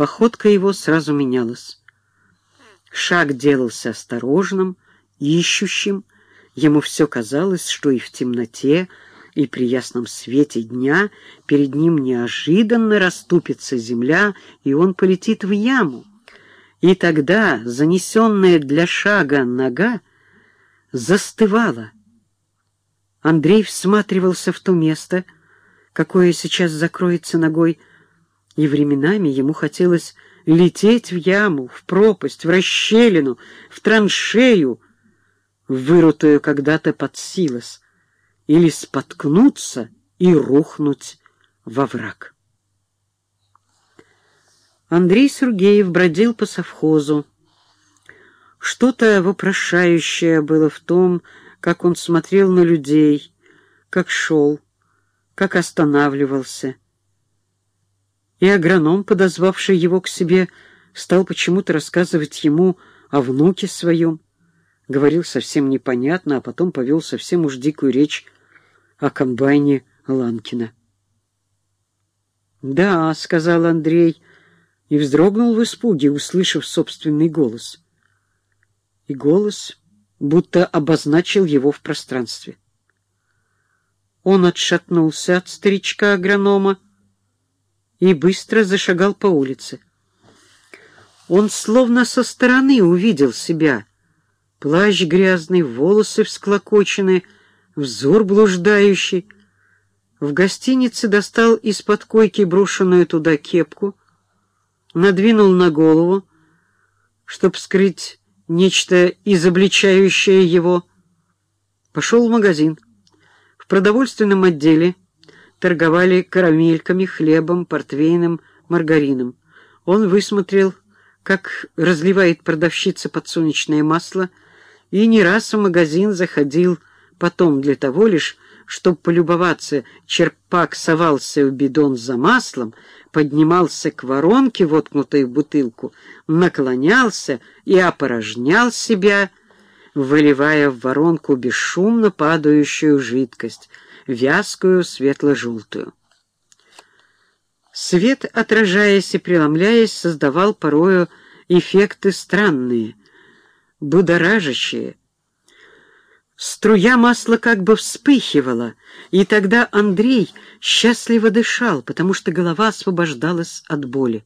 Походка его сразу менялась. Шаг делался осторожным, ищущим. Ему все казалось, что и в темноте, и при ясном свете дня перед ним неожиданно расступится земля, и он полетит в яму. И тогда занесенная для шага нога застывала. Андрей всматривался в то место, какое сейчас закроется ногой, и временами ему хотелось лететь в яму, в пропасть, в расщелину, в траншею, вырутую когда-то под силос, или споткнуться и рухнуть во враг. Андрей Сергеев бродил по совхозу. Что-то вопрошающее было в том, как он смотрел на людей, как шел, как останавливался. И агроном, подозвавший его к себе, стал почему-то рассказывать ему о внуке своем. Говорил совсем непонятно, а потом повел совсем уж дикую речь о комбайне Ланкина. «Да», — сказал Андрей, и вздрогнул в испуге, услышав собственный голос. И голос будто обозначил его в пространстве. Он отшатнулся от старичка-агронома и быстро зашагал по улице. Он словно со стороны увидел себя. Плащ грязный, волосы всклокочены, взор блуждающий. В гостинице достал из-под койки брошенную туда кепку, надвинул на голову, чтоб скрыть нечто изобличающее его. Пошел в магазин. В продовольственном отделе торговали карамельками, хлебом, портвейном, маргарином. Он высмотрел, как разливает продавщица подсолнечное масло, и не раз в магазин заходил потом для того лишь, чтобы полюбоваться, черпак совался в бидон за маслом, поднимался к воронке, воткнутой в бутылку, наклонялся и опорожнял себя, выливая в воронку бесшумно падающую жидкость, вязкую светло-желтую. Свет, отражаясь и преломляясь, создавал порою эффекты странные, будоражащие, Струя масла как бы вспыхивала, и тогда Андрей счастливо дышал, потому что голова освобождалась от боли.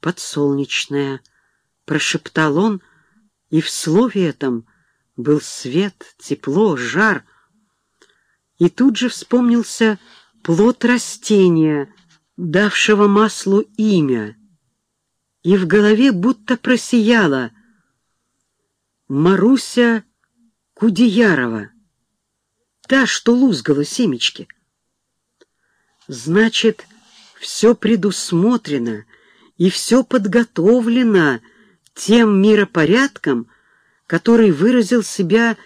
«Подсолнечная», — прошептал он, и в слове этом был свет, тепло, жар. И тут же вспомнился плод растения, давшего маслу имя, и в голове будто просияло. «Маруся Кудеярова, та, что лузгала семечки. Значит, все предусмотрено и все подготовлено тем миропорядком, который выразил себя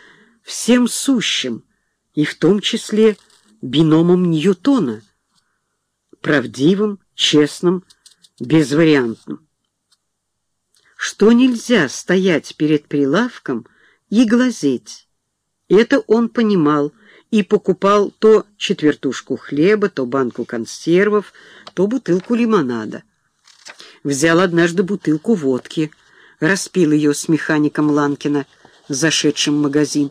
всем сущим, и в том числе биномом Ньютона, правдивым, честным, безвариантным. Что нельзя стоять перед прилавком — и глазеть. Это он понимал и покупал то четвертушку хлеба, то банку консервов, то бутылку лимонада. Взял однажды бутылку водки, распил ее с механиком Ланкина, зашедшим в магазин.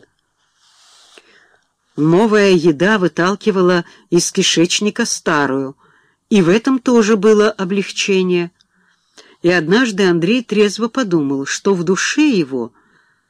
Новая еда выталкивала из кишечника старую, и в этом тоже было облегчение. И однажды Андрей трезво подумал, что в душе его —